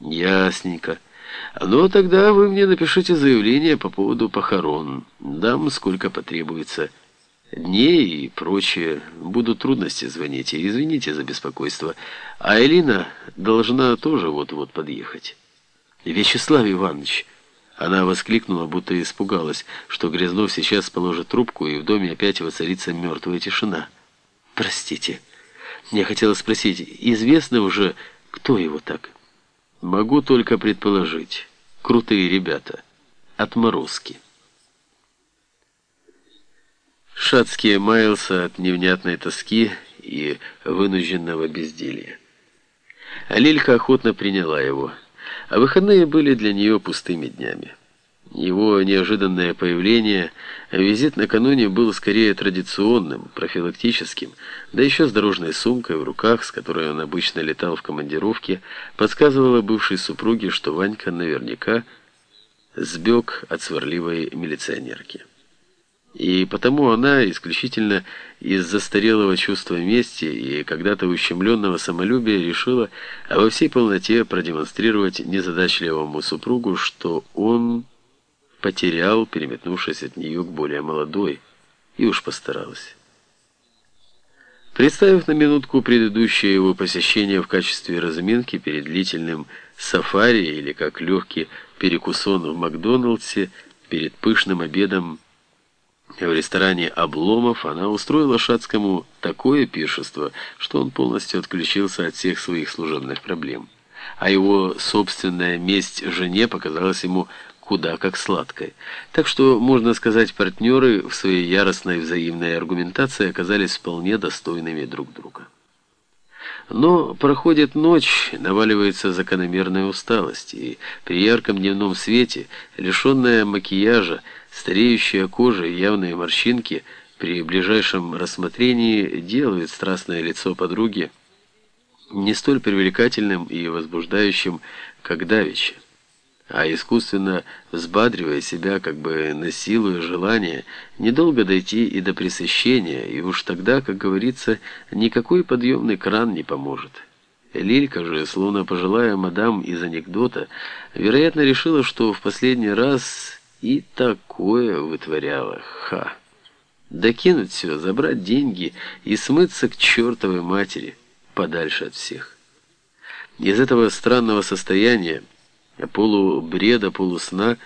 Ясненько. Ну, тогда вы мне напишите заявление по поводу похорон. Дам сколько потребуется. Дней и прочее. Будут трудности, звоните. Извините за беспокойство. А Элина должна тоже вот-вот подъехать. Вячеслав Иванович... Она воскликнула, будто испугалась, что Грязнов сейчас положит трубку, и в доме опять воцарится мертвая тишина. «Простите, я хотела спросить, известно уже, кто его так?» «Могу только предположить. Крутые ребята. Отморозки». Шацкий маялся от невнятной тоски и вынужденного безделья. А Лилька охотно приняла его – а выходные были для нее пустыми днями. Его неожиданное появление, визит накануне был скорее традиционным, профилактическим, да еще с дорожной сумкой в руках, с которой он обычно летал в командировке, подсказывала бывшей супруге, что Ванька наверняка сбег от сварливой милиционерки. И потому она исключительно из застарелого чувства мести и когда-то ущемленного самолюбия решила во всей полноте продемонстрировать незадачливому супругу, что он потерял, переметнувшись от нее к более молодой, и уж постаралась. Представив на минутку предыдущее его посещение в качестве разминки перед длительным сафари или как легкий перекусон в Макдоналдсе перед пышным обедом в ресторане «Обломов» она устроила Шацкому такое пиршество, что он полностью отключился от всех своих служебных проблем. А его собственная месть жене показалась ему куда как сладкой. Так что, можно сказать, партнеры в своей яростной взаимной аргументации оказались вполне достойными друг друга. Но проходит ночь, наваливается закономерная усталость, и при ярком дневном свете, лишенная макияжа, стареющая кожа и явные морщинки при ближайшем рассмотрении делают страстное лицо подруги не столь привлекательным и возбуждающим, как давеча а искусственно взбадривая себя, как бы насилуя желание, недолго дойти и до пресыщения, и уж тогда, как говорится, никакой подъемный кран не поможет. Лилька же, словно пожилая мадам из анекдота, вероятно, решила, что в последний раз и такое вытворяла. Ха! Докинуть все, забрать деньги и смыться к чертовой матери, подальше от всех. Из этого странного состояния полубреда, полусна,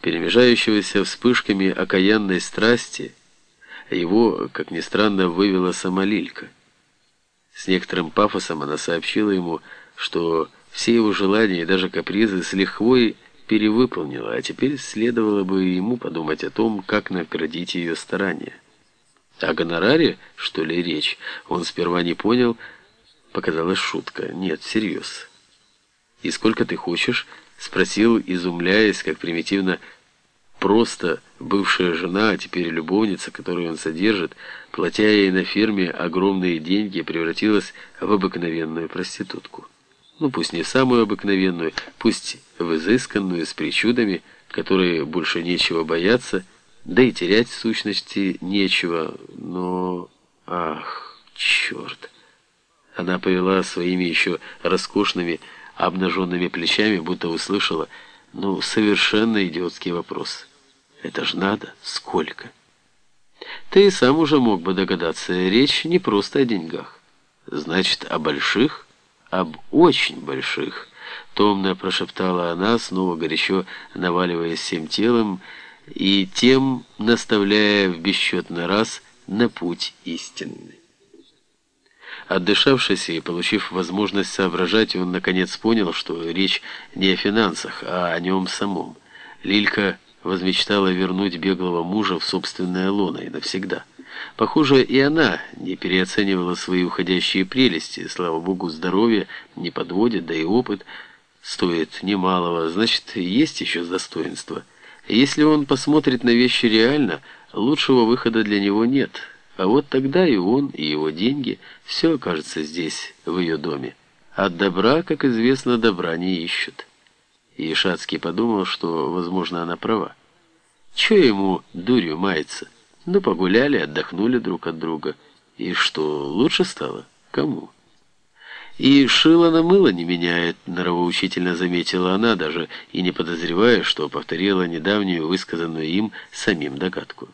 перемежающегося вспышками окаянной страсти, его, как ни странно, вывела сама Лилька. С некоторым пафосом она сообщила ему, что все его желания и даже капризы с лихвой перевыполнила, а теперь следовало бы ему подумать о том, как наградить ее старания. О гонораре, что ли, речь, он сперва не понял, показалась шутка. Нет, всерьез. «И сколько ты хочешь?» — спросил, изумляясь, как примитивно просто бывшая жена, а теперь любовница, которую он содержит, платя ей на фирме огромные деньги, превратилась в обыкновенную проститутку. Ну, пусть не самую обыкновенную, пусть в изысканную, с причудами, которые больше нечего бояться, да и терять в сущности нечего, но... Ах, черт! Она повела своими еще роскошными обнаженными плечами, будто услышала, ну, совершенно идиотский вопрос. Это ж надо? Сколько? Ты и сам уже мог бы догадаться, речь не просто о деньгах. Значит, о больших? Об очень больших. Томно прошептала она, снова горячо наваливаясь всем телом и тем наставляя в бесчетный раз на путь истинный. Отдышавшись и получив возможность соображать, он наконец понял, что речь не о финансах, а о нем самом. Лилька возмечтала вернуть беглого мужа в собственное лоно и навсегда. Похоже, и она не переоценивала свои уходящие прелести. Слава богу, здоровье не подводит, да и опыт стоит немалого. Значит, есть еще достоинство. Если он посмотрит на вещи реально, лучшего выхода для него нет». А вот тогда и он, и его деньги, все окажется здесь, в ее доме. От добра, как известно, добра не ищут. И Шацкий подумал, что, возможно, она права. Че ему дурью мается? Ну, погуляли, отдохнули друг от друга. И что, лучше стало? Кому? И шило на мыло не меняет, норовоучительно заметила она, даже и не подозревая, что повторила недавнюю высказанную им самим догадку.